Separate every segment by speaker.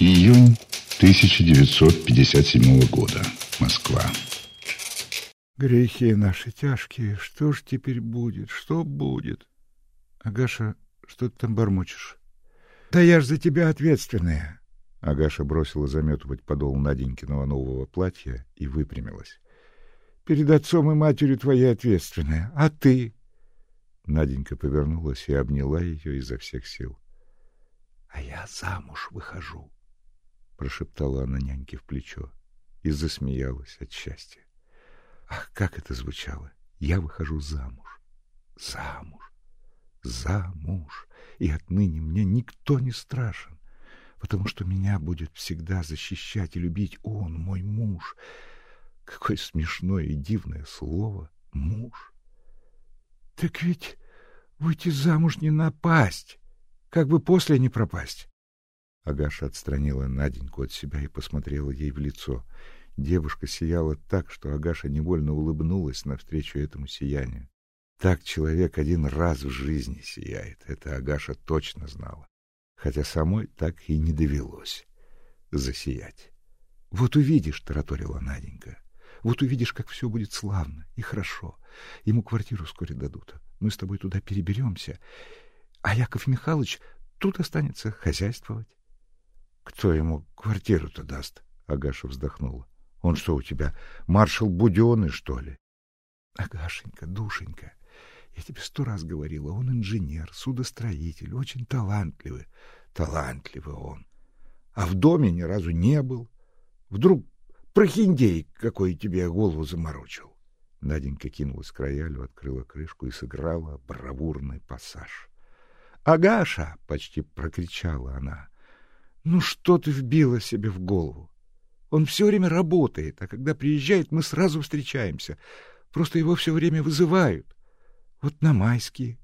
Speaker 1: Июнь 1957 года. Москва.
Speaker 2: Грехи наши тяжкие, что ж теперь будет, что будет? Агаша, что ты там бормочешь? Да я ж за тебя ответственная. Агаша бросила заметывать подол Наденькиного нового платья и выпрямилась. Перед отцом и матерью твоей ответственная, а ты? Наденька повернулась и обняла ее изо всех сил. — А я замуж выхожу, — прошептала она няньке в плечо и засмеялась от счастья. Ах, как это звучало! Я выхожу замуж, замуж, замуж, и отныне мне никто не страшен, потому что меня будет всегда защищать и любить он, мой муж. Какое смешное и дивное слово «муж». Так ведь выйти замуж не напасть, как бы после не пропасть. Агаша отстранила Наденьку от себя и посмотрела ей в лицо. Девушка сияла так, что Агаша невольно улыбнулась навстречу этому сиянию. Так человек один раз в жизни сияет, это Агаша точно знала, хотя самой так и не довелось засиять. Вот увидишь, тараторила Наденька. Вот увидишь, как все будет славно и хорошо. Ему квартиру вскоре дадут. Мы с тобой туда переберемся, а Яков Михайлович тут останется хозяйствовать. Кто ему квартиру-то даст? Агаша вздохнула. Он что у тебя, маршал Будённый, что ли? Агашенька, душенька, я тебе сто раз говорила, он инженер, судостроитель, очень талантливый. Талантливый он. А в доме ни разу не был. Вдруг прохиндей какой тебе голову заморочил. Наденька кинулась к роялю, открыла крышку и сыграла бравурный пассаж. «Агаша!» — почти прокричала она. «Ну что ты вбила себе в голову? Он все время работает, а когда приезжает, мы сразу встречаемся. Просто его все время вызывают. Вот на майские.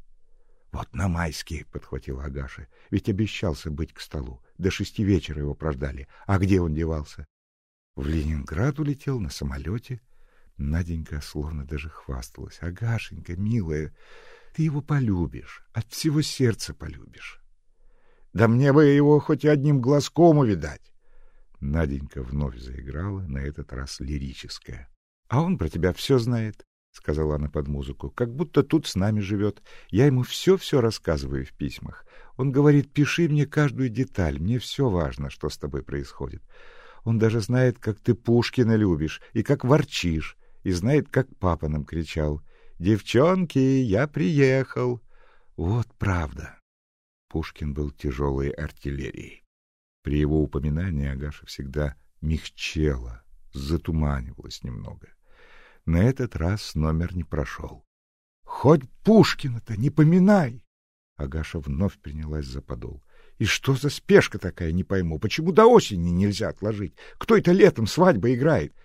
Speaker 2: Вот на майские, подхватила Агаша. Ведь обещался быть к столу. До шести вечера его прождали. А где он девался? В Ленинград улетел на самолете. Наденька словно даже хвасталась. Агашенька, милая, ты его полюбишь, от всего сердца полюбишь. Да мне бы его хоть одним глазком увидать. Наденька вновь заиграла, на этот раз лирическая. — А он про тебя все знает, — сказала она под музыку, — как будто тут с нами живет. Я ему все-все рассказываю в письмах. Он говорит, пиши мне каждую деталь, мне все важно, что с тобой происходит. Он даже знает, как ты Пушкина любишь и как ворчишь, и знает, как папа нам кричал. «Девчонки, я приехал!» Вот правда. Пушкин был тяжелой артиллерией. При его упоминании Агаша всегда мягчела, затуманивалась немного. На этот раз номер не прошел. — Хоть Пушкина-то не поминай! Агаша вновь принялась за подол. — И что за спешка такая, не пойму. Почему до осени нельзя отложить? Кто это летом свадьба играет?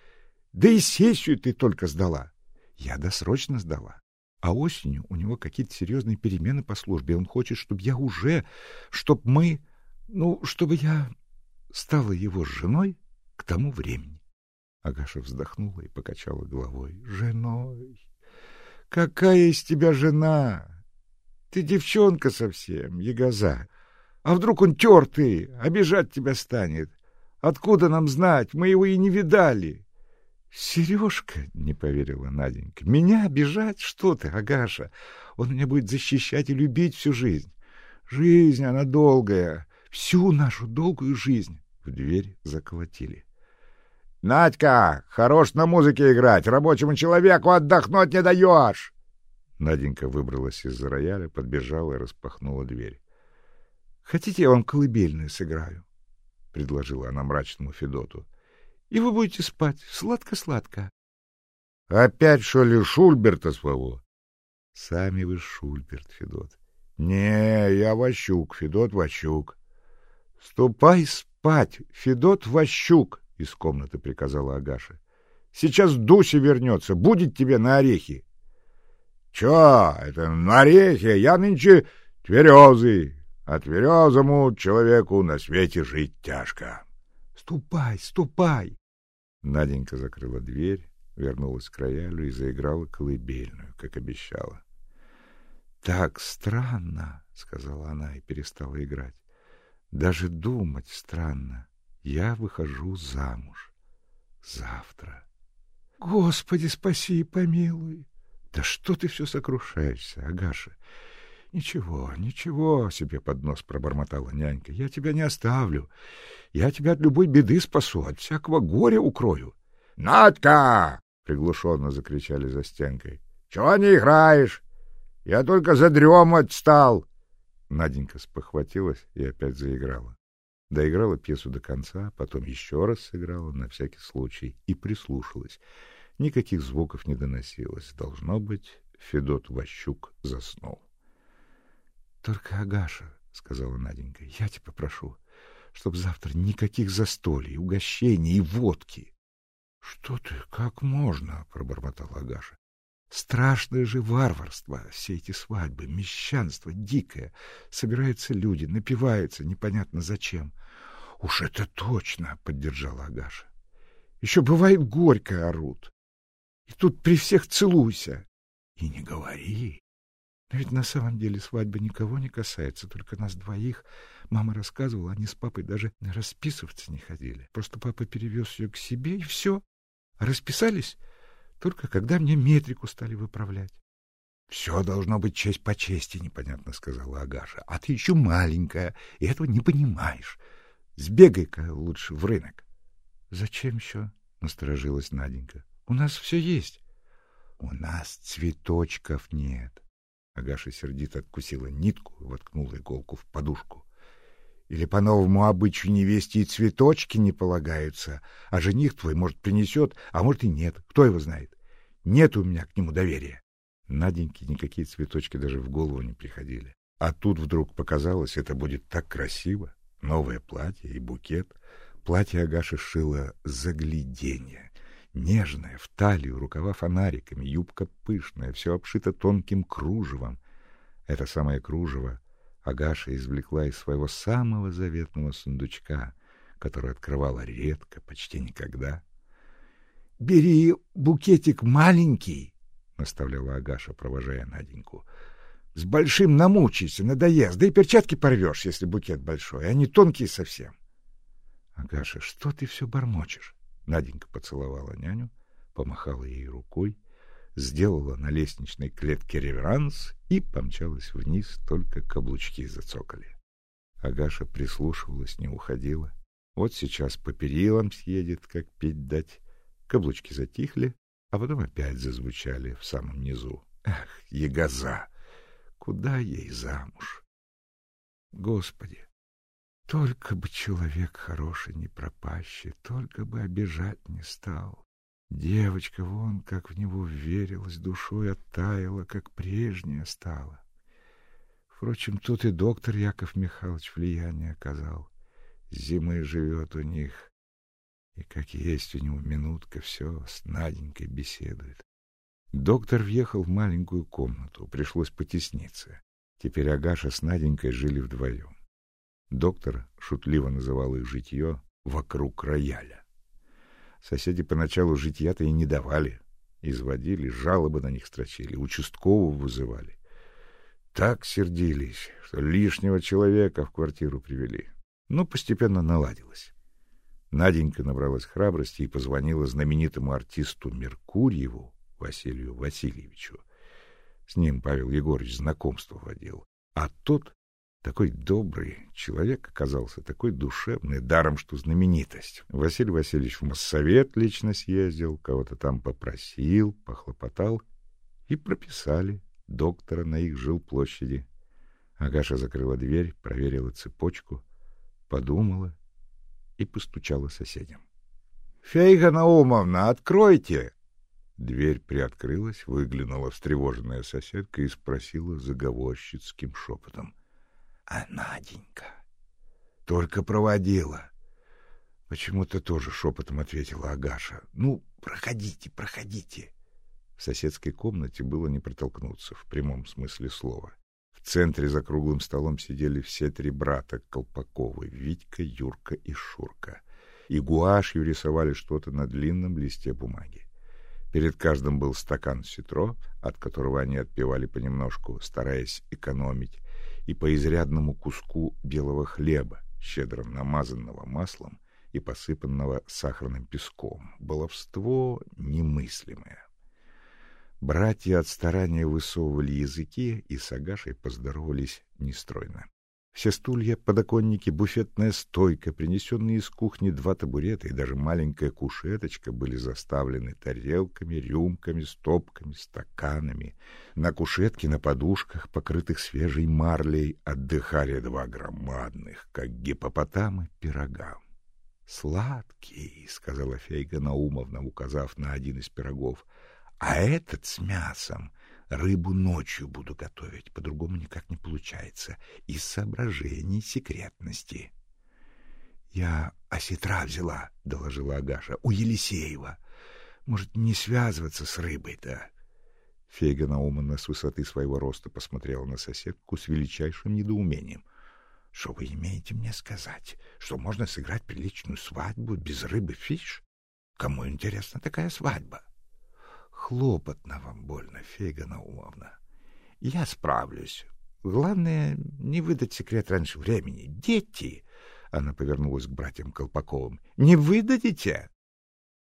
Speaker 2: Да и сессию ты только сдала. Я досрочно сдала. А осенью у него какие-то серьезные перемены по службе. Он хочет, чтобы я уже, чтобы мы ну, чтобы я стала его женой к тому времени. Агаша вздохнула и покачала головой. Женой? Какая из тебя жена? Ты девчонка совсем, ягоза. А вдруг он тертый, обижать тебя станет? Откуда нам знать? Мы его и не видали. Сережка, не поверила Наденька. Меня обижать? Что ты, Агаша? Он меня будет защищать и любить всю жизнь. Жизнь, она долгая всю нашу долгую жизнь. В дверь заколотили. — Надька, хорош на музыке играть, рабочему человеку отдохнуть не даешь! Наденька выбралась из-за рояля, подбежала и распахнула дверь. — Хотите, я вам колыбельную сыграю? — предложила она мрачному Федоту. — И вы будете спать сладко-сладко. — Опять, что ли, Шульберта своего? — Сами вы Шульберт, Федот. — Не, я Ващук, Федот Ващук. — Ступай спать, Федот Ващук, — из комнаты приказала Агаша. — Сейчас Дуся вернется, будет тебе на орехи. — Чё, это на орехи? Я нынче тверезый, а тверезому человеку на свете жить тяжко. — Ступай, ступай! Наденька закрыла дверь, вернулась к роялю и заиграла колыбельную, как обещала. — Так странно, — сказала она и перестала играть. Даже думать странно. Я выхожу замуж. Завтра. Господи, спаси и помилуй. Да что ты все сокрушаешься, Агаша? Ничего, ничего, себе под нос пробормотала нянька. Я тебя не оставлю. Я тебя от любой беды спасу, от всякого горя укрою. Надка! приглушенно закричали за стенкой. Чего не играешь? Я только за дрему отстал. Наденька спохватилась и опять заиграла. Доиграла пьесу до конца, потом еще раз сыграла на всякий случай и прислушалась. Никаких звуков не доносилось. Должно быть, Федот Ващук заснул. — Только, Агаша, — сказала Наденька, — я тебя прошу, чтоб завтра никаких застолий, угощений и водки. — Что ты, как можно? — пробормотала Агаша. Страшное же варварство, все эти свадьбы, мещанство дикое. Собираются люди, напиваются, непонятно зачем. — Уж это точно, — поддержала Агаша. — Еще бывает горько орут. И тут при всех целуйся. И не говори. Но ведь на самом деле свадьба никого не касается, только нас двоих. Мама рассказывала, они с папой даже расписываться не ходили. Просто папа перевез ее к себе, и все. А расписались только когда мне метрику стали выправлять. — Все должно быть честь по чести, — непонятно сказала Агаша. — А ты еще маленькая, и этого не понимаешь. Сбегай-ка лучше в рынок. — Зачем еще? — насторожилась Наденька. — У нас все есть. — У нас цветочков нет. Агаша сердито откусила нитку и воткнула иголку в подушку. Или по новому обычаю невесте и цветочки не полагаются, а жених твой, может, принесет, а может и нет. Кто его знает? Нет у меня к нему доверия. Наденьке никакие цветочки даже в голову не приходили. А тут вдруг показалось, это будет так красиво. Новое платье и букет. Платье Агаша шила загляденье. Нежное, в талию, рукава фонариками, юбка пышная, все обшито тонким кружевом. Это самое кружево Агаша извлекла из своего самого заветного сундучка, который открывала редко, почти никогда. — Бери букетик маленький, — наставляла Агаша, провожая Наденьку. — С большим намучайся, надоест, да и перчатки порвешь, если букет большой, они тонкие совсем. — Агаша, что ты все бормочешь? Наденька поцеловала няню, помахала ей рукой — сделала на лестничной клетке реверанс и помчалась вниз, только каблучки зацокали. Агаша прислушивалась, не уходила. Вот сейчас по перилам съедет, как пить дать. Каблучки затихли, а потом опять зазвучали в самом низу. Эх, ягоза! Куда ей замуж? Господи! Только бы человек хороший не пропащий, только бы обижать не стал. Девочка вон как в него верилась, душой оттаяла, как прежняя стала. Впрочем, тут и доктор Яков Михайлович влияние оказал. Зимой живет у них, и как есть у него минутка, все с Наденькой беседует. Доктор въехал в маленькую комнату, пришлось потесниться. Теперь Агаша с Наденькой жили вдвоем. Доктор шутливо называл их житье «вокруг рояля». Соседи поначалу житья-то и не давали. Изводили, жалобы на них строчили, участкового вызывали. Так сердились, что лишнего человека в квартиру привели. Но постепенно наладилось. Наденька набралась храбрости и позвонила знаменитому артисту Меркурьеву Василию Васильевичу. С ним Павел Егорович знакомство водил. А тот такой добрый человек оказался, такой душевный, даром что знаменитость. Василий Васильевич в Моссовет лично съездил, кого-то там попросил, похлопотал, и прописали доктора на их жилплощади. Агаша закрыла дверь, проверила цепочку, подумала и постучала соседям. — Фейга Наумовна, откройте! Дверь приоткрылась, выглянула встревоженная соседка и спросила заговорщицким шепотом. А Наденька только проводила. Почему-то тоже шепотом ответила Агаша. Ну, проходите, проходите. В соседской комнате было не протолкнуться в прямом смысле слова. В центре за круглым столом сидели все три брата Колпаковы: Витька, Юрка и Шурка. И гуашью рисовали что-то на длинном листе бумаги. Перед каждым был стакан ситро, от которого они отпивали понемножку, стараясь экономить, и по изрядному куску белого хлеба, щедро намазанного маслом и посыпанного сахарным песком. Баловство немыслимое. Братья от старания высовывали языки и с Агашей поздоровались нестройно. Все стулья, подоконники, буфетная стойка, принесенные из кухни два табурета и даже маленькая кушеточка были заставлены тарелками, рюмками, стопками, стаканами. На кушетке на подушках, покрытых свежей марлей, отдыхали два громадных, как гипопотамы, пирога. «Сладкий», — сказала Фейга Наумовна, указав на один из пирогов, — «а этот с мясом Рыбу ночью буду готовить, по-другому никак не получается, из соображений секретности. — Я осетра взяла, — доложила Агаша, — у Елисеева. Может, не связываться с рыбой-то? Фега Наумовна с высоты своего роста посмотрела на соседку с величайшим недоумением. — Что вы имеете мне сказать? Что можно сыграть приличную свадьбу без рыбы фиш? Кому интересна такая свадьба? Хлопотно вам больно, Фега Наумовна. Я справлюсь. Главное, не выдать секрет раньше времени. Дети! Она повернулась к братьям Колпаковым. Не выдадите?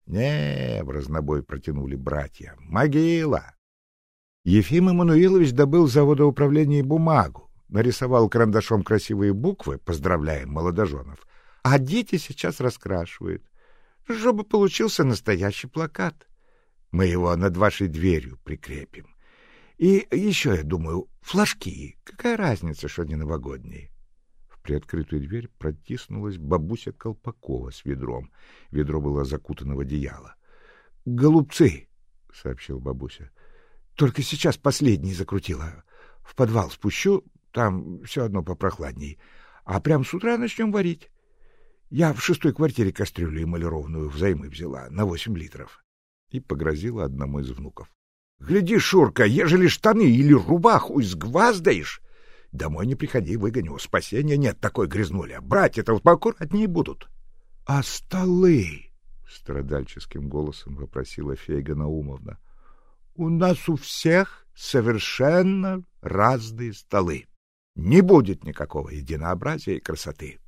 Speaker 2: Не, в разнобой протянули братья. Могила! Ефим Эммануилович добыл завода управления бумагу, нарисовал карандашом красивые буквы, поздравляем молодоженов, а дети сейчас раскрашивают, чтобы получился настоящий плакат. Мы его над вашей дверью прикрепим. И еще, я думаю, флажки. Какая разница, что они новогодние? В приоткрытую дверь протиснулась бабуся Колпакова с ведром. Ведро было закутано в одеяло. — Голубцы, — сообщил бабуся. — Только сейчас последний закрутила. В подвал спущу, там все одно попрохладней. А прям с утра начнем варить. Я в шестой квартире кастрюлю эмалированную взаймы взяла на восемь литров и погрозила одному из внуков. — Гляди, Шурка, ежели штаны или рубаху изгваздаешь, домой не приходи, выгоню, спасения нет такой грязнули. Братья-то вот поаккуратнее будут. — А столы? — страдальческим голосом вопросила Фейга Наумовна. — У нас у всех совершенно разные столы. Не будет никакого единообразия и красоты.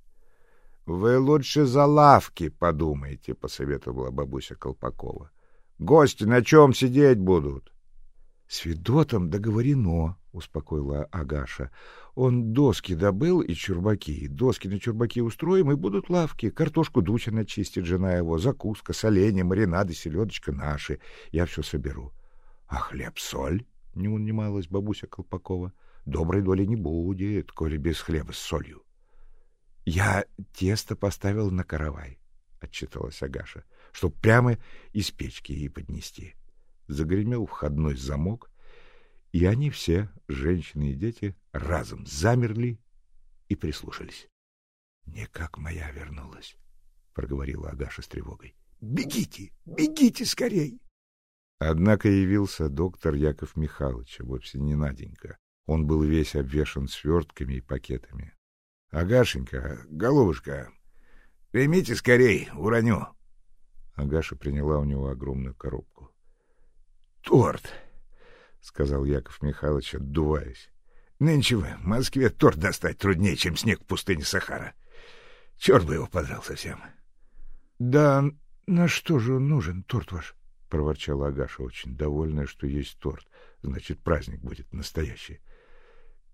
Speaker 2: — Вы лучше за лавки подумайте, — посоветовала бабуся Колпакова. — Гости на чем сидеть будут? — С Федотом договорено, — успокоила Агаша. — Он доски добыл и чурбаки. Доски на чурбаки устроим, и будут лавки. Картошку Дуся начистит жена его, закуска, соленья, маринады, селедочка наши. Я все соберу. — А хлеб-соль? — не унималась бабуся Колпакова. — Доброй доли не будет, коли без хлеба с солью. — Я тесто поставил на каравай, — отчиталась Агаша чтоб прямо из печки ей поднести. Загремел входной замок, и они все, женщины и дети, разом замерли и прислушались. — Не как моя вернулась, — проговорила Агаша с тревогой. — Бегите, бегите скорей! Однако явился доктор Яков Михайлович, а вовсе не Наденька. Он был весь обвешан свертками и пакетами. — Агашенька, головушка, примите скорей, уроню! Агаша приняла у него огромную коробку. «Торт!» — сказал Яков Михайлович, отдуваясь. «Нынче в Москве торт достать труднее, чем снег в пустыне Сахара. Черт бы его подрал совсем!» «Да на что же он нужен, торт ваш?» — проворчала Агаша, очень довольная, что есть торт. Значит, праздник будет настоящий.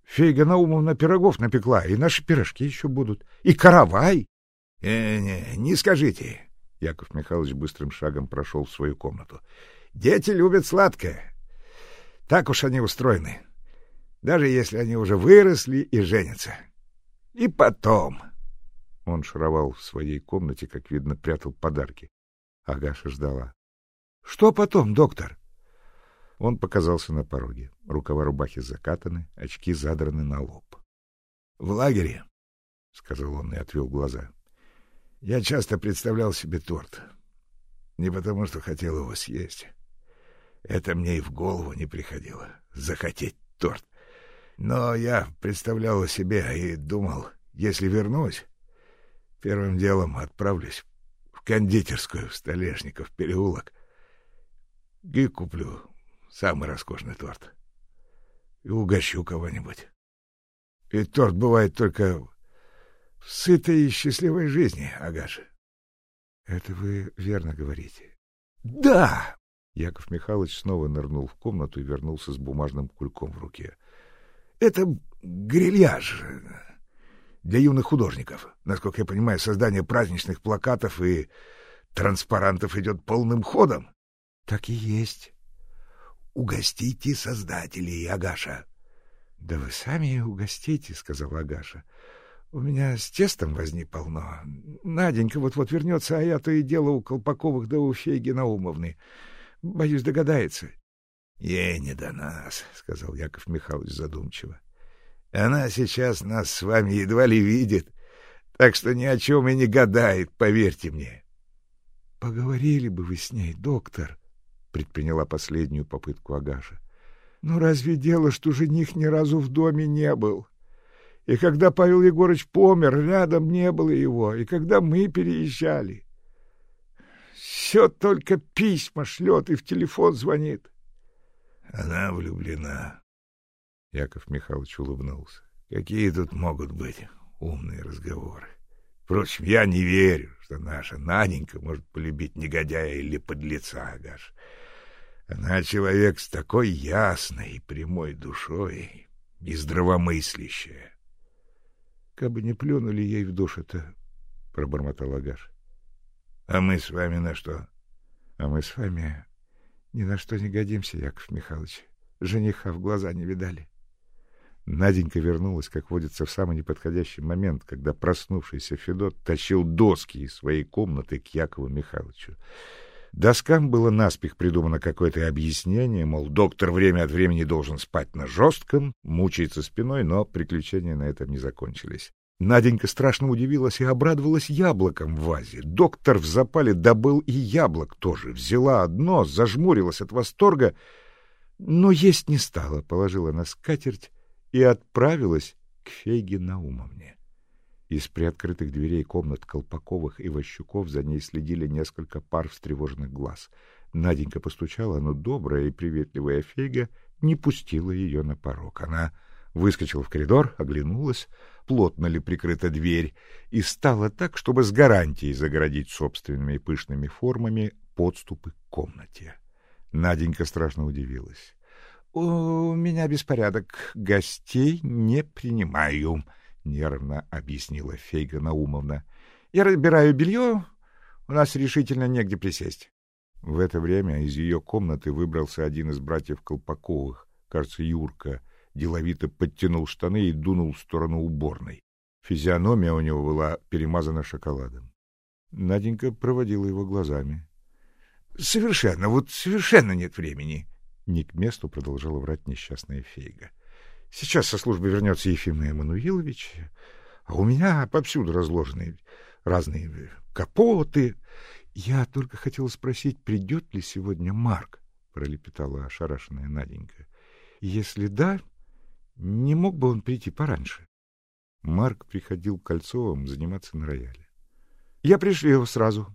Speaker 2: Фейга Наумовна пирогов напекла, и наши пирожки еще будут. И каравай. Э, — Не, не скажите, Яков Михайлович быстрым шагом прошел в свою комнату. Дети любят сладкое. Так уж они устроены. Даже если они уже выросли и женятся. И потом... Он шаровал в своей комнате, как видно, прятал подарки. Агаша ждала. — Что потом, доктор? Он показался на пороге. Рукава рубахи закатаны, очки задраны на лоб. — В лагере, — сказал он и отвел глаза. Я часто представлял себе торт. Не потому, что хотел его съесть. Это мне и в голову не приходило — захотеть торт. Но я представлял себе и думал, если вернусь, первым делом отправлюсь в кондитерскую в Столешников переулок и куплю самый роскошный торт. И угощу кого-нибудь. И торт бывает только сытой и счастливой жизни, Агаша. Это вы верно говорите. Да! Яков Михайлович снова нырнул в комнату и вернулся с бумажным кульком в руке. Это грильяж для юных художников. Насколько я понимаю, создание праздничных плакатов и транспарантов идет полным ходом. Так и есть. Угостите создателей, Агаша. Да вы сами угостите, сказала Агаша. У меня с тестом возни полно. Наденька вот-вот вернется, а я то и дело у Колпаковых да у Фейги Наумовны. Боюсь, догадается. — Ей не до нас, — сказал Яков Михайлович задумчиво. — Она сейчас нас с вами едва ли видит, так что ни о чем и не гадает, поверьте мне. — Поговорили бы вы с ней, доктор, — предприняла последнюю попытку Агаша. — Ну разве дело, что жених ни разу в доме не был? И когда Павел Егорович помер, рядом не было его, и когда мы переезжали. Все только письма шлет и в телефон звонит. Она влюблена. Яков Михайлович улыбнулся. Какие тут могут быть умные разговоры? Впрочем, я не верю, что наша Наденька может полюбить негодяя или подлеца, Агаш. Она человек с такой ясной и прямой душой и здравомыслящая. — Кабы не плюнули ей в душу-то, — пробормотал Агаш. — А мы с вами на что? — А мы с вами ни на что не годимся, Яков Михайлович. Жениха в глаза не видали. Наденька вернулась, как водится, в самый неподходящий момент, когда проснувшийся Федот тащил доски из своей комнаты к Якову Михайловичу. Доскам было наспех придумано какое-то объяснение, мол, доктор время от времени должен спать на жестком, мучается спиной, но приключения на этом не закончились. Наденька страшно удивилась и обрадовалась яблоком в вазе. Доктор в запале добыл и яблок тоже. Взяла одно, зажмурилась от восторга, но есть не стала, положила на скатерть и отправилась к Фейге Наумовне. Из приоткрытых дверей комнат Колпаковых и Ващуков за ней следили несколько пар встревоженных глаз. Наденька постучала, но добрая и приветливая Фейга не пустила ее на порог. Она выскочила в коридор, оглянулась — плотно ли прикрыта дверь, и стала так, чтобы с гарантией загородить собственными пышными формами подступы к комнате. Наденька страшно удивилась. — У меня беспорядок. Гостей не принимаю, — нервно объяснила Фейга Наумовна. — Я разбираю белье, у нас решительно негде присесть. В это время из ее комнаты выбрался один из братьев Колпаковых, кажется, Юрка, деловито подтянул штаны и дунул в сторону уборной. Физиономия у него была перемазана шоколадом. Наденька проводила его глазами. — Совершенно, вот совершенно нет времени. Не к месту продолжала врать несчастная Фейга. — Сейчас со службы вернется Ефим Эммануилович, а у меня повсюду разложены разные капоты. Я только хотела спросить, придет ли сегодня Марк, — пролепетала ошарашенная Наденька. — Если да, не мог бы он прийти пораньше? Марк приходил к Кольцовым заниматься на рояле. — Я пришлю его сразу,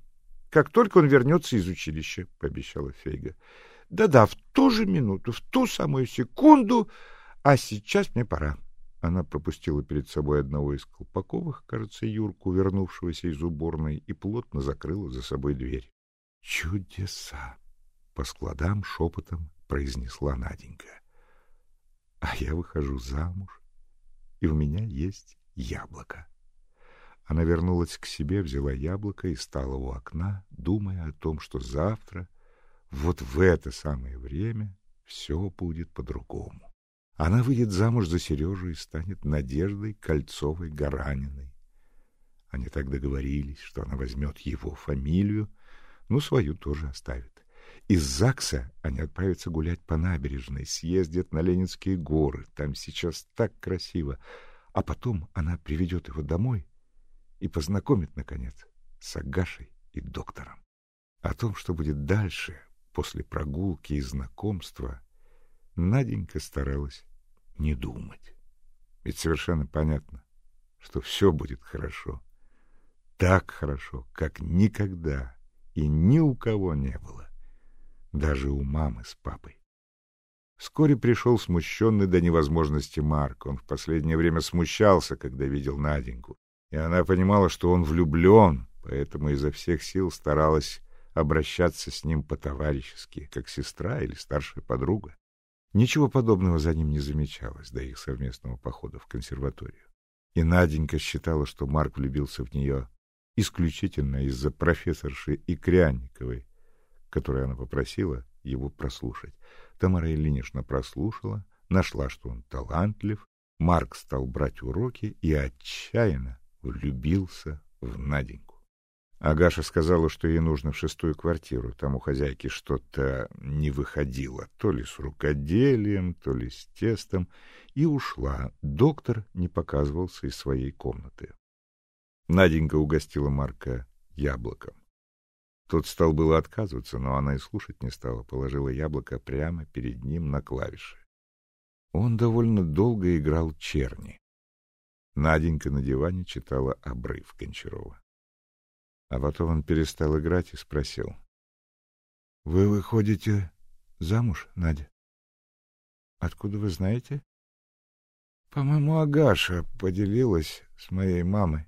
Speaker 2: как только он вернется из училища, — пообещала Фейга. Да — Да-да, в ту же минуту, в ту самую секунду, а сейчас мне пора. Она пропустила перед собой одного из Колпаковых, кажется, Юрку, вернувшегося из уборной, и плотно закрыла за собой дверь. — Чудеса! — по складам шепотом произнесла Наденька а я выхожу замуж, и у меня есть яблоко. Она вернулась к себе, взяла яблоко и стала у окна, думая о том, что завтра, вот в это самое время, все будет по-другому. Она выйдет замуж за Сережу и станет Надеждой Кольцовой-Гараниной. Они так договорились, что она возьмет его фамилию, ну, свою тоже оставит. Из ЗАГСа они отправятся гулять по набережной, съездят на Ленинские горы. Там сейчас так красиво. А потом она приведет его домой и познакомит, наконец, с Агашей и доктором. О том, что будет дальше, после прогулки и знакомства, Наденька старалась не думать. Ведь совершенно понятно, что все будет хорошо. Так хорошо, как никогда и ни у кого не было даже у мамы с папой. Вскоре пришел смущенный до невозможности Марк. Он в последнее время смущался, когда видел Наденьку. И она понимала, что он влюблен, поэтому изо всех сил старалась обращаться с ним по-товарищески, как сестра или старшая подруга. Ничего подобного за ним не замечалось до их совместного похода в консерваторию. И Наденька считала, что Марк влюбился в нее исключительно из-за профессорши Икрянниковой, которой она попросила его прослушать. Тамара Ильинична прослушала, нашла, что он талантлив, Марк стал брать уроки и отчаянно влюбился в Наденьку. Агаша сказала, что ей нужно в шестую квартиру. Там у хозяйки что-то не выходило, то ли с рукоделием, то ли с тестом, и ушла. Доктор не показывался из своей комнаты. Наденька угостила Марка яблоком. Тот стал было отказываться, но она и слушать не стала, положила яблоко прямо перед ним на клавиши. Он довольно долго играл черни. Наденька на диване читала обрыв Гончарова. А потом он перестал играть и спросил. — Вы выходите замуж, Надя? — Откуда вы знаете? — По-моему, Агаша поделилась с моей мамой.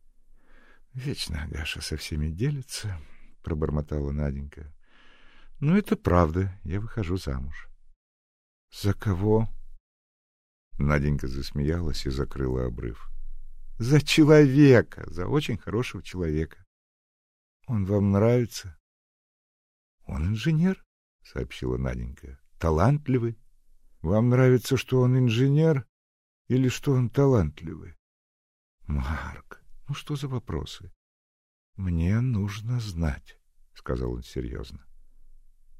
Speaker 2: — Вечно Агаша со всеми делится, — пробормотала Наденька. — Ну, это правда, я выхожу замуж. — За кого? Наденька засмеялась и закрыла обрыв. За человека, за очень хорошего человека. Он вам нравится? Он инженер, сообщила Наденька. Талантливый. Вам нравится, что он инженер или что он талантливый? Марк, ну что за вопросы? Мне нужно знать, сказал он серьезно.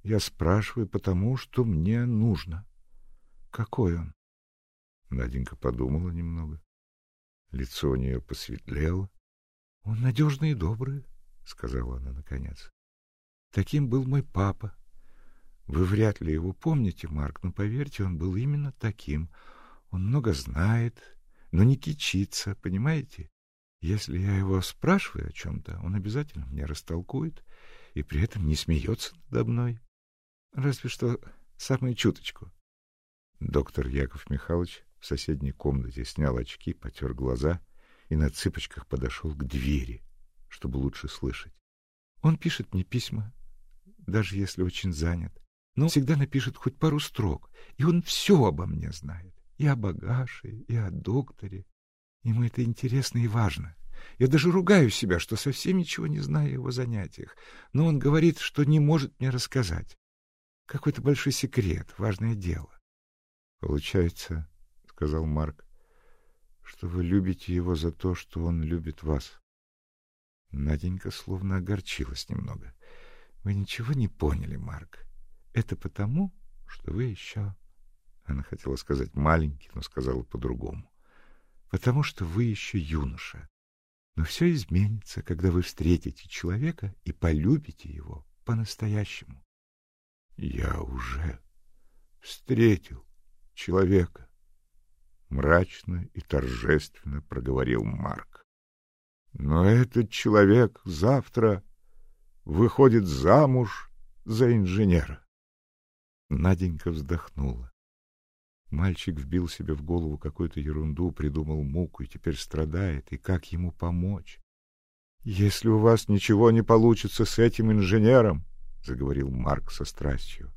Speaker 2: Я спрашиваю потому, что мне нужно. Какой он? Наденька подумала немного. Лицо у нее посветлело. — Он надежный и добрый, — сказала она наконец. — Таким был мой папа. Вы вряд ли его помните, Марк, но поверьте, он был именно таким. Он много знает, но не кичится, понимаете? Если я его спрашиваю о чем-то, он обязательно мне растолкует и при этом не смеется надо мной. Разве что самую чуточку. Доктор Яков Михайлович в соседней комнате снял очки, потер глаза и на цыпочках подошел к двери, чтобы лучше слышать. Он пишет мне письма, даже если очень занят. Но всегда напишет хоть пару строк, и он все обо мне знает. И о багаже, и о докторе. Ему это интересно и важно. Я даже ругаю себя, что совсем ничего не знаю о его занятиях. Но он говорит, что не может мне рассказать. Какой-то большой секрет, важное дело. Получается, сказал Марк, что вы любите его за то, что он любит вас. Наденька словно огорчилась немного. Вы ничего не поняли, Марк. Это потому, что вы еще... Она хотела сказать маленький, но сказала по-другому. Потому что вы еще юноша. Но все изменится, когда вы встретите человека и полюбите его по-настоящему. Я уже встретил человека мрачно и торжественно проговорил Марк. Но этот человек завтра выходит замуж за инженера. Наденька вздохнула. Мальчик вбил себе в голову какую-то ерунду, придумал муку и теперь страдает, и как ему помочь? Если у вас ничего не получится с этим инженером, заговорил Марк со страстью.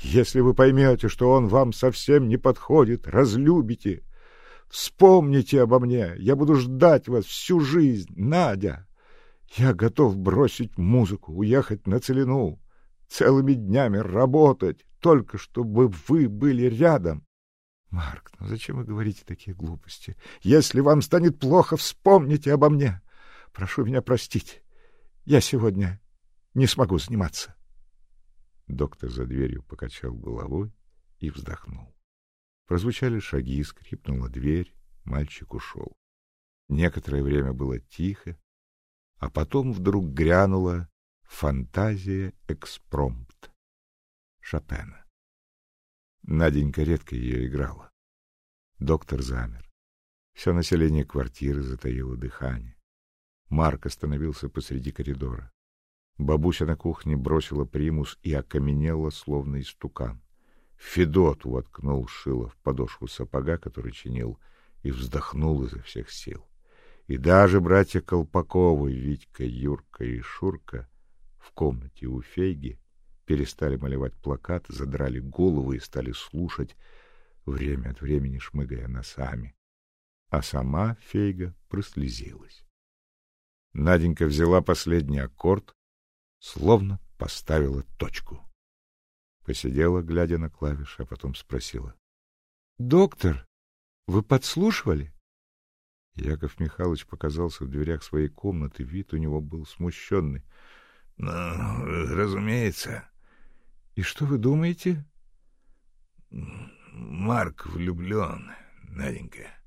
Speaker 2: Если вы поймете, что он вам совсем не подходит, разлюбите, вспомните обо мне. Я буду ждать вас всю жизнь, Надя. Я готов бросить музыку, уехать на Целину, целыми днями работать, только чтобы вы были рядом. Марк, ну зачем вы говорите такие глупости? Если вам станет плохо, вспомните обо мне. Прошу меня простить. Я сегодня не смогу заниматься. Доктор за дверью покачал головой и вздохнул. Прозвучали шаги, скрипнула дверь, мальчик ушел. Некоторое время было тихо, а потом вдруг грянула фантазия экспромт Шопена. Наденька редко ее играла. Доктор замер. Все население квартиры затаило дыхание. Марк остановился посреди коридора. Бабуся на кухне бросила примус и окаменела, словно истукан. Федот воткнул шило в подошву сапога, который чинил, и вздохнул изо всех сил. И даже братья Колпаковы, Витька, Юрка и Шурка в комнате у Фейги перестали малевать плакаты, задрали головы и стали слушать, время от времени шмыгая носами. А сама Фейга прослезилась. Наденька взяла последний аккорд, словно поставила точку. Посидела, глядя на клавиши, а потом спросила. — Доктор, вы подслушивали? Яков Михайлович показался в дверях своей комнаты, вид у него был смущенный.
Speaker 1: — Ну, разумеется.
Speaker 2: — И что вы думаете?
Speaker 1: — Марк влюблен, Наденька.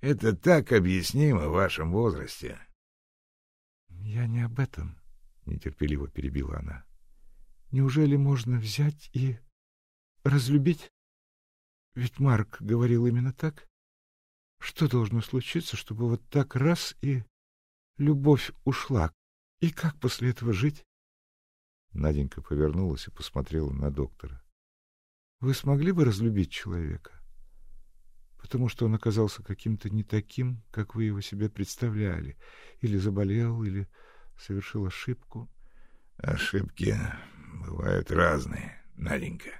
Speaker 1: Это так объяснимо в вашем возрасте.
Speaker 2: — Я не об этом, — нетерпеливо перебила она. — Неужели можно взять и разлюбить? Ведь Марк говорил именно так. Что должно случиться, чтобы вот так раз и любовь ушла? И как после этого жить? Наденька повернулась и посмотрела на доктора. Вы смогли бы разлюбить человека? Потому что он оказался каким-то не таким, как вы его себе представляли, или заболел, или совершил ошибку.
Speaker 1: Ошибки бывают разные, Наденька.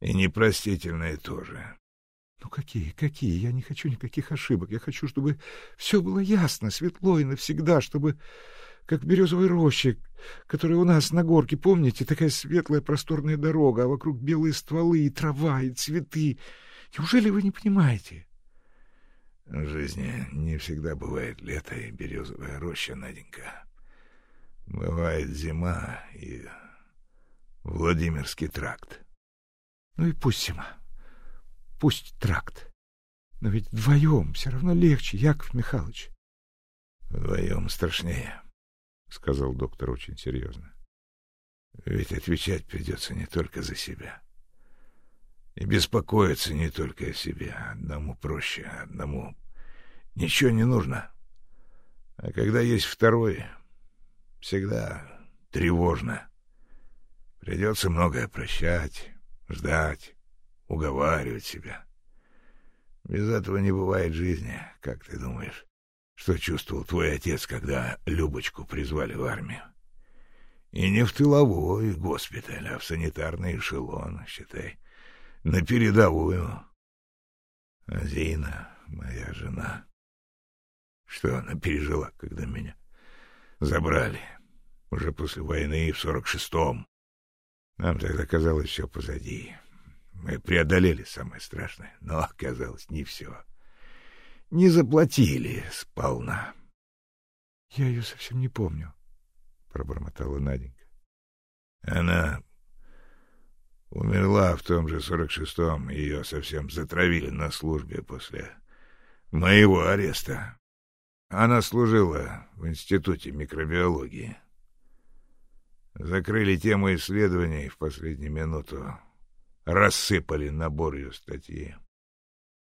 Speaker 1: И непростительные тоже.
Speaker 2: Ну какие, какие? Я не хочу никаких ошибок. Я хочу, чтобы все было ясно, светло и навсегда, чтобы как в березовой роще, которая у нас на горке, помните, такая светлая просторная дорога, а вокруг белые стволы и трава, и цветы. Неужели вы не понимаете?
Speaker 1: В жизни не всегда бывает лето и березовая роща, Наденька. Бывает зима и Владимирский тракт.
Speaker 2: Ну и пусть зима, пусть тракт. Но ведь вдвоем все равно легче, Яков Михайлович.
Speaker 1: Вдвоем страшнее. — сказал доктор очень серьезно. — Ведь отвечать придется не только за себя. И беспокоиться не только о себе. Одному проще, одному ничего не нужно. А когда есть второй, всегда тревожно. Придется многое прощать, ждать, уговаривать себя. Без этого не бывает жизни, как ты думаешь? что чувствовал твой отец, когда Любочку призвали в армию. И не в тыловой госпиталь, а в санитарный эшелон, считай, на передовую. А Зина, моя жена, что она пережила, когда меня забрали, уже после войны в сорок шестом. Нам тогда казалось все позади. Мы преодолели самое страшное, но оказалось не все. — не заплатили сполна.
Speaker 2: — Я ее совсем не помню, — пробормотала Наденька.
Speaker 1: — Она умерла в том же сорок шестом, ее совсем затравили на службе после моего ареста. Она служила в Институте микробиологии. Закрыли тему исследований в последнюю минуту. Рассыпали набор ее статьи.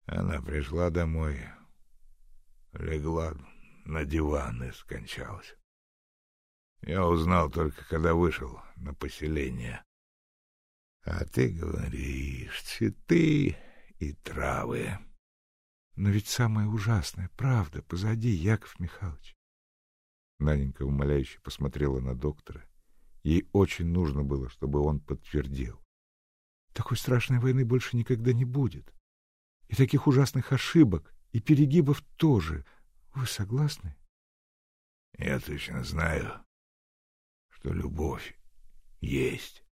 Speaker 1: Она пришла домой, легла на диван и скончалась. Я узнал только, когда вышел на поселение. А ты говоришь, цветы и травы.
Speaker 2: Но ведь самое ужасное, правда, позади, Яков Михайлович. Наденька умоляюще посмотрела на доктора. Ей очень нужно было, чтобы он подтвердил. Такой страшной войны больше никогда не будет. И таких ужасных ошибок и перегибов тоже. Вы согласны?
Speaker 1: Я точно знаю, что любовь есть.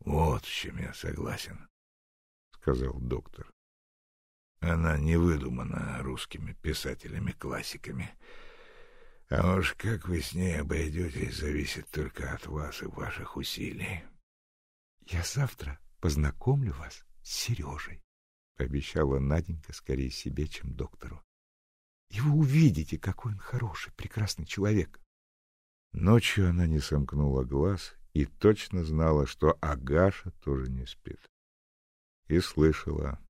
Speaker 1: Вот с чем я согласен, — сказал доктор. Она не выдумана русскими писателями-классиками. А уж как вы с ней обойдетесь, зависит только от вас и ваших усилий.
Speaker 2: Я завтра познакомлю вас с Сережей. — пообещала Наденька скорее себе, чем доктору. — И вы увидите, какой он хороший, прекрасный человек.
Speaker 1: Ночью она не сомкнула глаз и точно знала, что Агаша тоже не спит. И слышала,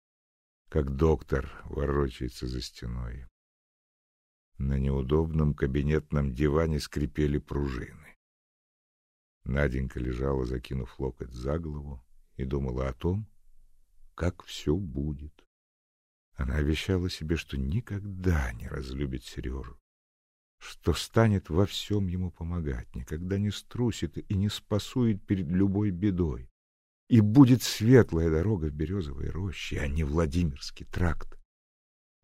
Speaker 1: как доктор ворочается за стеной. На неудобном кабинетном диване скрипели пружины. Наденька лежала, закинув локоть за голову, и думала о том, как все будет.
Speaker 2: Она обещала себе, что никогда не разлюбит Сережу, что станет во всем ему помогать, никогда не струсит и не спасует перед любой бедой. И будет светлая дорога в Березовой роще, а не Владимирский тракт.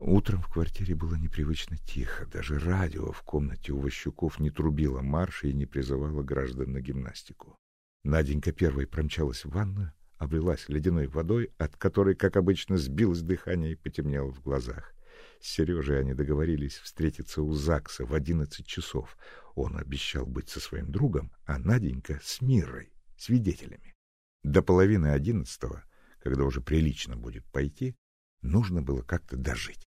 Speaker 2: Утром в квартире было непривычно тихо. Даже радио в комнате у Ващуков не трубило марша и не призывало граждан на гимнастику. Наденька первой промчалась в ванную, облилась ледяной водой, от которой, как обычно, сбилось дыхание и потемнело в глазах. С Сережей они договорились встретиться у ЗАГСа в одиннадцать часов. Он обещал быть со своим другом, а Наденька с Мирой, свидетелями. До половины одиннадцатого, когда уже прилично будет пойти, нужно было как-то дожить.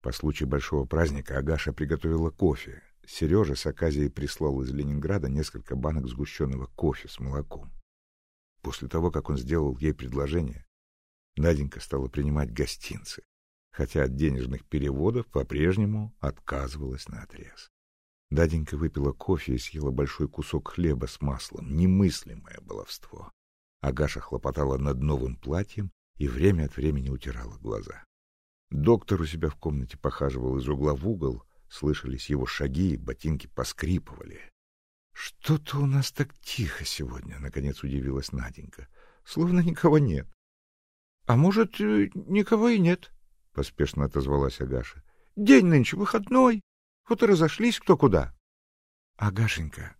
Speaker 2: По случаю большого праздника Агаша приготовила кофе. Сережа с Аказией прислал из Ленинграда несколько банок сгущенного кофе с молоком. После того, как он сделал ей предложение, Наденька стала принимать гостинцы, хотя от денежных переводов по-прежнему отказывалась наотрез. Наденька выпила кофе и съела большой кусок хлеба с маслом. Немыслимое баловство. Агаша хлопотала над новым платьем и время от времени утирала глаза. Доктор у себя в комнате похаживал из угла в угол, слышались его шаги, ботинки поскрипывали. — Что-то у нас так тихо сегодня, — наконец удивилась Наденька. — Словно никого нет. — А может, э, никого и нет, — поспешно отозвалась Агаша. — День нынче выходной, вот и разошлись кто куда. — Агашенька,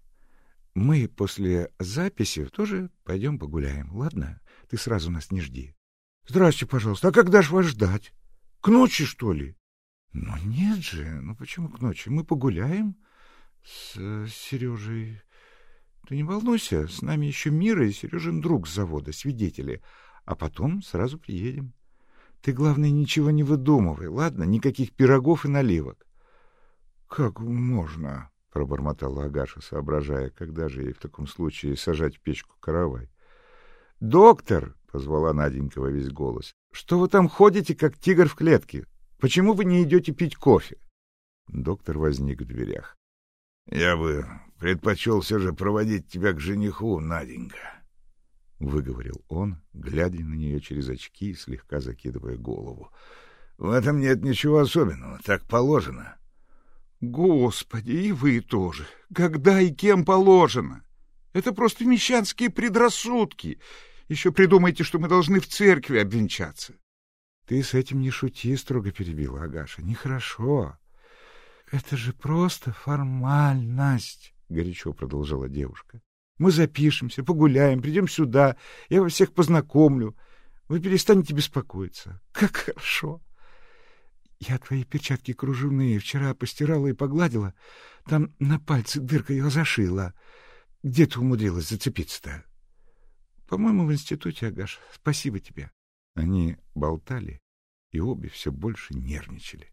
Speaker 2: мы после записи тоже пойдем погуляем, ладно? Ты сразу нас не жди. — Здрасте, пожалуйста, а когда ж вас ждать? К ночи, что ли? — Ну, нет же. Ну, почему к ночи? Мы погуляем с, с Сережей. Ты не волнуйся, с нами еще Мира и Сережин друг с завода, свидетели. А потом сразу приедем. Ты, главное, ничего не выдумывай, ладно? Никаких пирогов и наливок. — Как можно? — пробормотала Агаша, соображая, когда же ей в таком случае сажать в печку каравай. — Доктор! — позвала Наденька во весь голос. — Что вы там ходите, как тигр в клетке? Почему вы не идете пить кофе? Доктор возник в дверях.
Speaker 1: — Я бы предпочел все же проводить тебя к жениху, Наденька, — выговорил он, глядя на нее через очки и слегка закидывая голову. — В этом нет ничего особенного, так положено.
Speaker 2: — Господи, и вы тоже! Когда и кем положено? Это просто мещанские предрассудки. Еще придумайте, что мы должны в церкви обвенчаться. — Ты с этим не шути, — строго перебила Агаша. — Нехорошо. — Это же просто формальность, — горячо продолжала девушка. — Мы запишемся, погуляем, придем сюда, я вас всех познакомлю. Вы перестанете беспокоиться. Как хорошо! Я твои перчатки кружевные вчера постирала и погладила. Там на пальце дырка ее зашила. Где ты умудрилась зацепиться-то? По-моему, в институте, Агаш. Спасибо тебе. Они болтали, и обе все больше нервничали.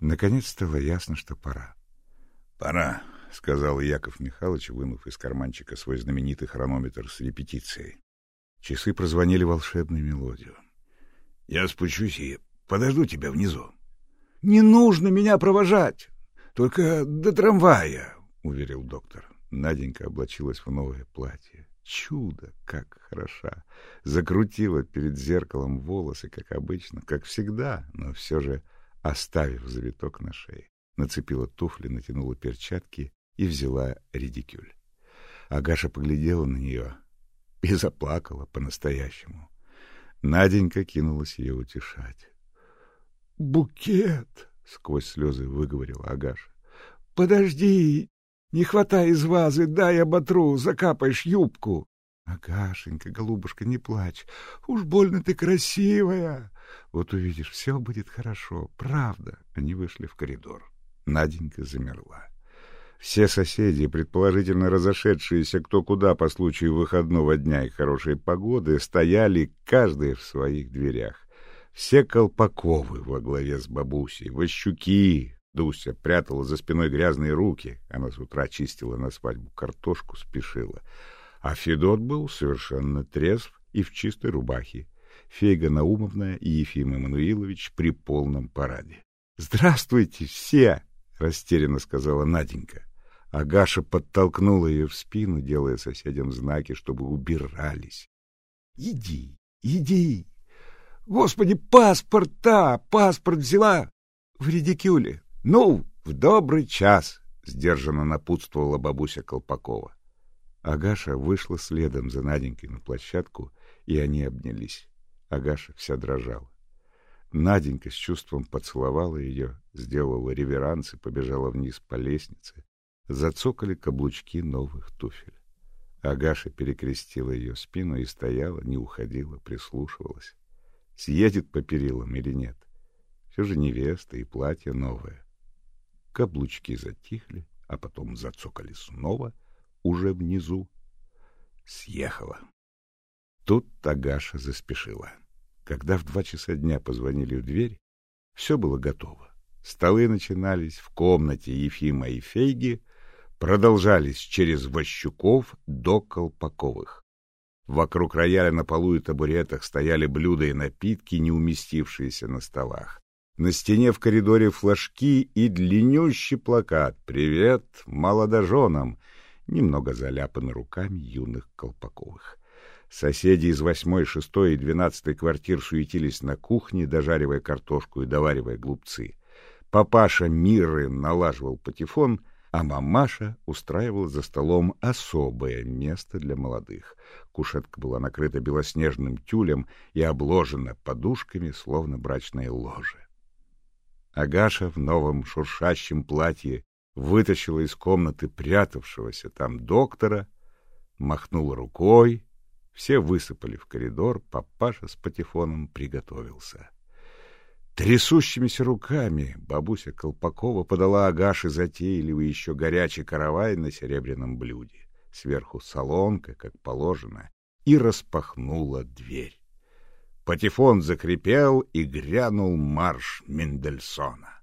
Speaker 2: Наконец стало ясно, что пора.
Speaker 1: — Пора, — сказал Яков Михайлович, вынув из карманчика свой знаменитый хронометр с репетицией.
Speaker 2: Часы прозвонили волшебную мелодию.
Speaker 1: — Я спущусь и подожду тебя внизу.
Speaker 2: — Не нужно меня провожать, только до трамвая, — уверил доктор. Наденька облачилась в новое платье. Чудо, как хороша! Закрутила перед зеркалом волосы, как обычно, как всегда, но все же оставив завиток на шее. Нацепила туфли, натянула перчатки и взяла редикюль. Агаша поглядела на нее и заплакала по-настоящему. Наденька кинулась ее утешать. — Букет! — сквозь слезы выговорила Агаша. — Подожди, не хватай из вазы, дай оботру, закапаешь юбку. Агашенька, голубушка, не плачь. Уж больно ты красивая. Вот увидишь, все будет хорошо. Правда. Они вышли в коридор. Наденька замерла. Все соседи, предположительно разошедшиеся кто куда по случаю выходного дня и хорошей погоды, стояли каждый в своих дверях. Все Колпаковы во главе с бабусей, Ващуки, Дуся прятала за спиной грязные руки. Она с утра чистила на свадьбу картошку, спешила. А Федот был совершенно трезв и в чистой рубахе. Фейга Наумовна и Ефим Эммануилович при полном параде. — Здравствуйте все! — растерянно сказала Наденька. Агаша подтолкнула ее в спину, делая соседям знаки, чтобы убирались. — Иди, иди! Господи, паспорта! Паспорт взяла! В редикюле! Ну, в добрый час! — сдержанно напутствовала бабуся Колпакова. Агаша вышла следом за Наденькой на площадку, и они обнялись. Агаша вся дрожала. Наденька с чувством поцеловала ее, сделала реверанс и побежала вниз по лестнице. Зацокали каблучки новых туфель. Агаша перекрестила ее спину и стояла, не уходила, прислушивалась. Съедет по перилам или нет? Все же невеста и платье новое. Каблучки затихли, а потом зацокали снова, уже внизу. Съехала. Тут Тагаша заспешила. Когда в два часа дня позвонили в дверь, все было готово. Столы начинались в комнате Ефима и Фейги, продолжались через Ващуков до Колпаковых. Вокруг рояля на полу и табуретах стояли блюда и напитки, не уместившиеся на столах. На стене в коридоре флажки и длиннющий плакат «Привет молодоженам!» немного заляпаны руками юных Колпаковых. Соседи из восьмой, шестой и двенадцатой квартир суетились на кухне, дожаривая картошку и доваривая глупцы. Папаша Миры налаживал патефон, а мамаша устраивала за столом особое место для молодых. Кушетка была накрыта белоснежным тюлем и обложена подушками, словно брачное ложе. Агаша в новом шуршащем платье вытащила из комнаты прятавшегося там доктора, махнула рукой, все высыпали в коридор, папаша с патефоном приготовился. Трясущимися руками бабуся Колпакова подала Агаше затейливый еще горячий каравай на серебряном блюде, сверху солонка, как положено, и распахнула дверь. Патефон закрепел и грянул марш Мендельсона.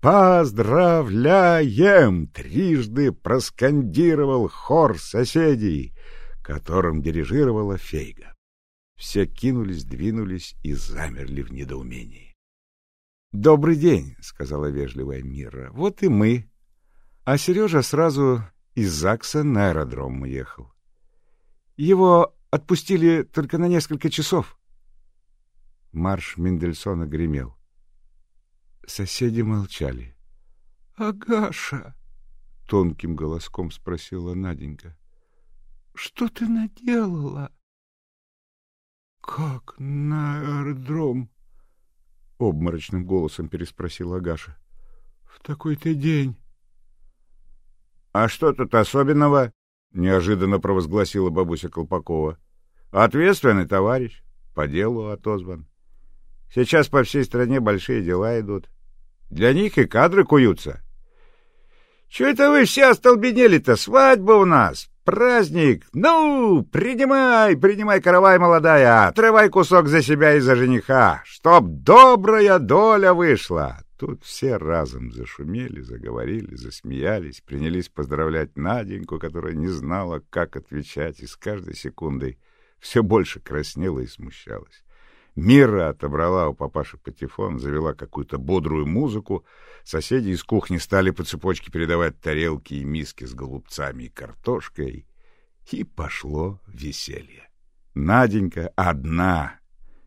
Speaker 2: «Поздравляем!» — трижды проскандировал хор соседей, которым дирижировала Фейга. Все кинулись, двинулись и замерли в недоумении. «Добрый день», — сказала вежливая Мира. «Вот и мы». А Сережа сразу из ЗАГСа на аэродром уехал. Его отпустили только на несколько часов. Марш Мендельсона гремел. Соседи молчали. — Агаша! — тонким голоском спросила Наденька. — Что ты наделала? — Как на аэродром? — обморочным голосом переспросила Агаша. — В такой-то день. — А что тут особенного? — неожиданно провозгласила бабуся Колпакова. — Ответственный товарищ, по делу отозван. Сейчас по всей стране большие дела идут. Для них и кадры куются. Чего это вы все остолбенели-то? Свадьба у нас, праздник. Ну, принимай, принимай, каравай молодая, отрывай кусок за себя и за жениха, чтоб добрая доля вышла. Тут все разом зашумели, заговорили, засмеялись, принялись поздравлять Наденьку, которая не знала, как отвечать, и с каждой секундой все больше краснела и смущалась. Мира отобрала у папаши патефон, завела какую-то бодрую музыку. Соседи из кухни стали по цепочке передавать тарелки и миски с голубцами и картошкой. И пошло веселье. Наденька одна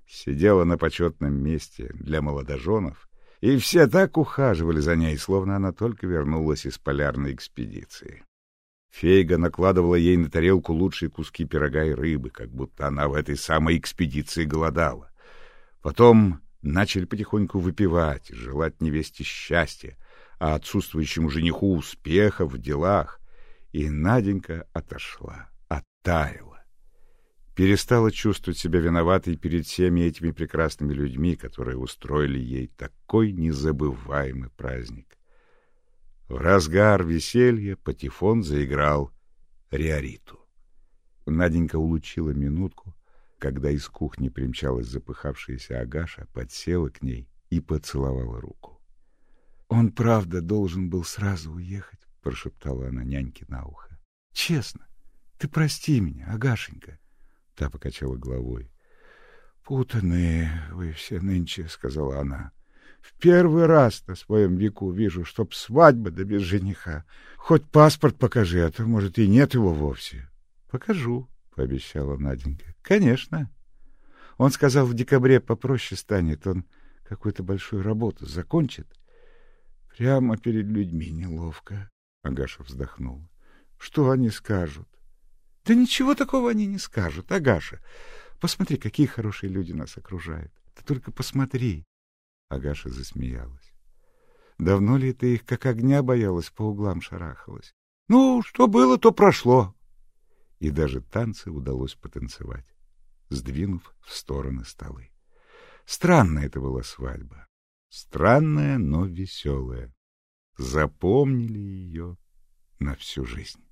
Speaker 2: сидела на почетном месте для молодоженов, и все так ухаживали за ней, словно она только вернулась из полярной экспедиции. Фейга накладывала ей на тарелку лучшие куски пирога и рыбы, как будто она в этой самой экспедиции голодала. Потом начали потихоньку выпивать, желать невесте счастья, а отсутствующему жениху успеха в делах. И Наденька отошла, оттаяла. Перестала чувствовать себя виноватой перед всеми этими прекрасными людьми, которые устроили ей такой незабываемый праздник. В разгар веселья Патефон заиграл Риориту. Наденька улучила минутку, когда из кухни примчалась запыхавшаяся Агаша, подсела к ней и поцеловала руку. — Он правда должен был сразу уехать, — прошептала она няньке на ухо. — Честно, ты прости меня, Агашенька. Та покачала головой. — Путанные вы все нынче, — сказала она. — В первый раз на своем веку вижу, чтоб свадьба да без жениха. Хоть паспорт покажи, а то, может, и нет его вовсе. — Покажу, — пообещала Наденька. — Конечно. Он сказал, в декабре попроще станет, он какую-то большую работу закончит. Прямо перед людьми неловко. Агаша вздохнула. Что они скажут? Да ничего такого они не скажут, Агаша. Посмотри, какие хорошие люди нас окружают. Ты только посмотри. Агаша засмеялась. Давно ли ты их как огня боялась, по углам шарахалась? Ну, что было, то прошло. И даже танцы удалось потанцевать, сдвинув в стороны столы. Странная это была свадьба. Странная, но веселая. Запомнили ее на всю жизнь.